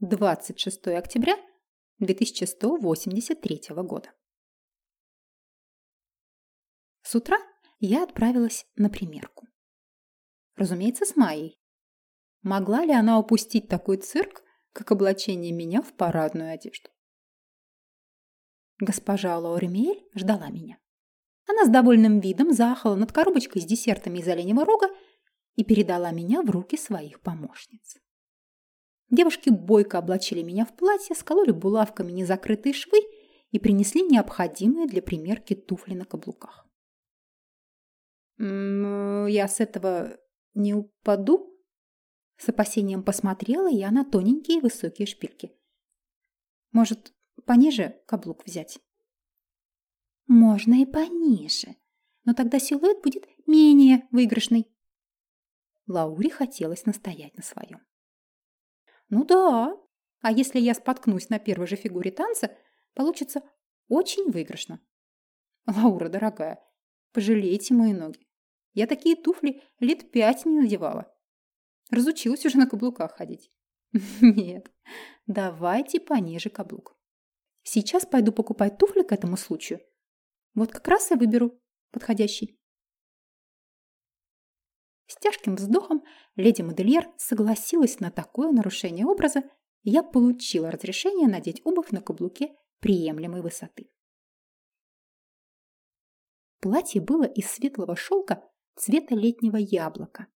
26 октября 2183 года. С утра я отправилась на примерку. Разумеется, с Майей. Могла ли она упустить такой цирк, как облачение меня в парадную одежду? Госпожа Лауремель ждала меня. Она с довольным видом заахала над коробочкой с десертами из оленевого рога и передала меня в руки своих помощниц. Девушки бойко облачили меня в платье, скололи булавками незакрытые швы и принесли необходимые для примерки туфли на каблуках. «Я с этого не упаду?» С опасением посмотрела я на тоненькие высокие шпильки. «Может, пониже каблук взять?» «Можно и пониже, но тогда силуэт будет менее выигрышный». Лауре хотелось настоять на своем. Ну да. А если я споткнусь на первой же фигуре танца, получится очень выигрышно. Лаура, дорогая, пожалейте мои ноги. Я такие туфли лет пять не надевала. Разучилась уже на каблуках ходить. Нет, давайте пониже каблук. Сейчас пойду покупать туфли к этому случаю. Вот как раз и выберу подходящий. С тяжким вздохом леди Модельер согласилась на такое нарушение образа, и я получила разрешение надеть обувь на каблуке приемлемой высоты. Платье было из светлого шелка цвета летнего яблока,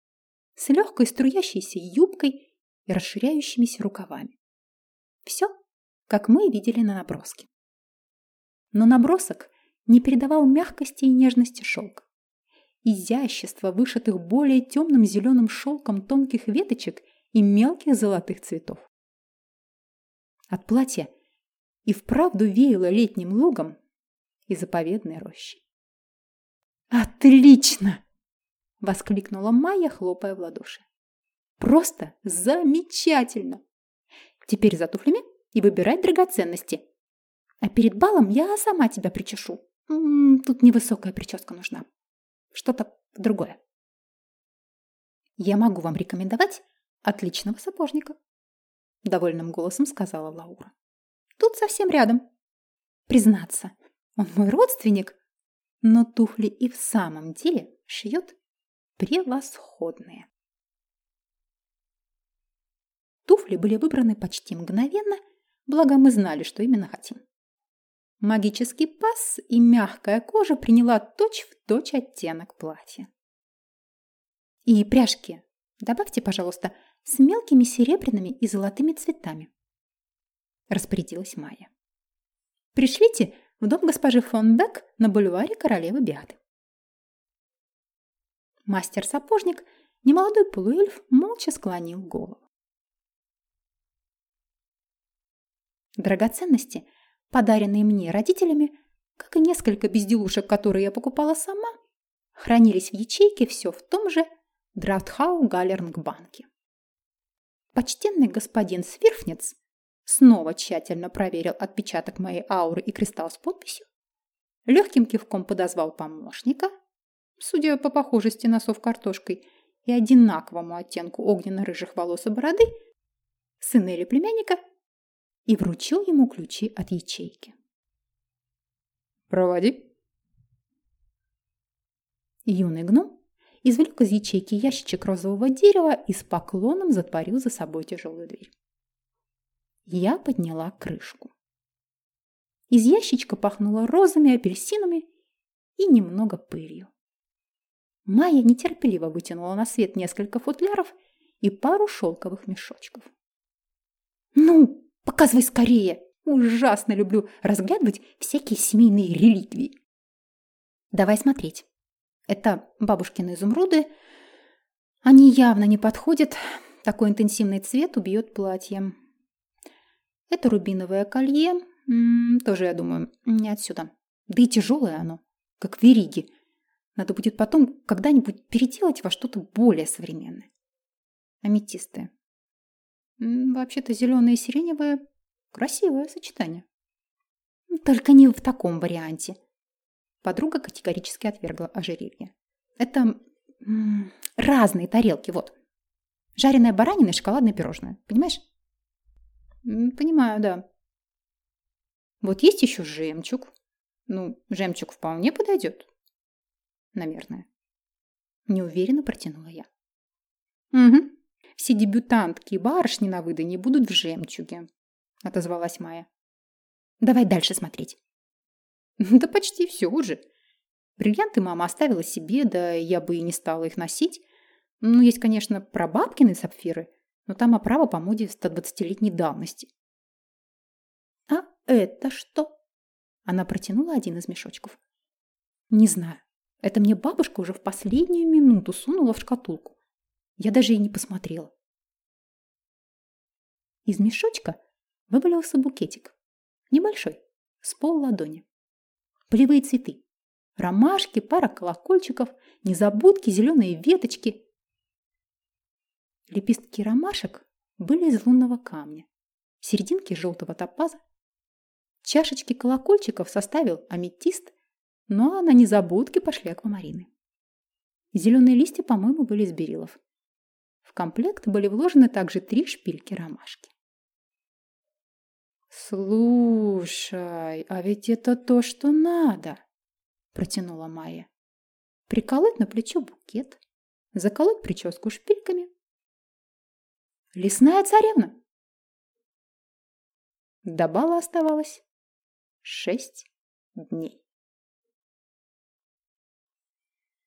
с легкой струящейся юбкой и расширяющимися рукавами. Все, как мы видели на наброске. Но набросок не передавал мягкости и нежности шелка изящество вышитых более темным зеленым шелком тонких веточек и мелких золотых цветов. От платья и вправду веяло летним лугом и заповедной рощей. «Отлично!» – воскликнула Майя, хлопая в ладоши. «Просто замечательно! Теперь за туфлями и выбирать драгоценности. А перед балом я сама тебя причешу. М -м, тут невысокая прическа нужна что-то другое. Я могу вам рекомендовать отличного сапожника, довольным голосом сказала Лаура. Тут совсем рядом. Признаться, он мой родственник, но туфли и в самом деле шьет превосходные. Туфли были выбраны почти мгновенно, благо мы знали, что именно хотим. Магический паз и мягкая кожа приняла точь-в-точь точь оттенок платья. И пряжки добавьте, пожалуйста, с мелкими серебряными и золотыми цветами. Распорядилась Майя. Пришлите в дом госпожи фон Бек на бульваре королевы Беаты. Мастер-сапожник, немолодой полуэльф, молча склонил голову. Драгоценности – подаренные мне родителями, как и несколько безделушек, которые я покупала сама, хранились в ячейке все в том же Драфтхау Галернгбанке. Почтенный господин Свирфнец снова тщательно проверил отпечаток моей ауры и кристалл с подписью, легким кивком подозвал помощника, судя по похожести носов картошкой и одинаковому оттенку огненно-рыжих волос и бороды, сына или племянника – и вручил ему ключи от ячейки. «Проводи». Юный гном извлек из ячейки ящичек розового дерева и с поклоном затворил за собой тяжелую дверь. Я подняла крышку. Из ящичка пахнуло розами, апельсинами и немного пылью. Майя нетерпеливо вытянула на свет несколько футляров и пару шелковых мешочков. «Ну, Показывай скорее. Ужасно люблю разглядывать всякие семейные реликвии. Давай смотреть. Это бабушкины изумруды. Они явно не подходят. Такой интенсивный цвет убьет платье. Это рубиновое колье. М -м, тоже, я думаю, не отсюда. Да и тяжелое оно, как вериги. Надо будет потом когда-нибудь переделать во что-то более современное. Аметисты. Вообще-то зеленое и сиреневое – красивое сочетание. Только не в таком варианте. Подруга категорически отвергла ожерелье. Это разные тарелки, вот. Жареная баранина и шоколадное пирожное, понимаешь? Понимаю, да. Вот есть еще жемчуг. Ну, жемчуг вполне подойдет. Наверное. Неуверенно протянула я. Угу. Все дебютантки и барышни на выданье будут в жемчуге, отозвалась Майя. Давай дальше смотреть. Да почти все уже. Бриллианты мама оставила себе, да я бы и не стала их носить. Ну, есть, конечно, прабабкины сапфиры, но там оправа по моде 120-летней давности. «А это что?» Она протянула один из мешочков. «Не знаю. Это мне бабушка уже в последнюю минуту сунула в шкатулку. Я даже и не посмотрела». Из мешочка вывалился букетик. Небольшой, с пол ладони. Полевые цветы. Ромашки, пара колокольчиков, незабудки, зеленые веточки. Лепестки ромашек были из лунного камня, серединки желтого топаза. Чашечки колокольчиков составил аметист, но на незабудки пошли аквамарины. Зеленые листья, по-моему, были из берилов. В комплект были вложены также три шпильки ромашки. «Слушай, а ведь это то, что надо!» – протянула Майя. «Приколоть на плечо букет, заколоть прическу шпильками. Лесная царевна!» До бала оставалось шесть дней.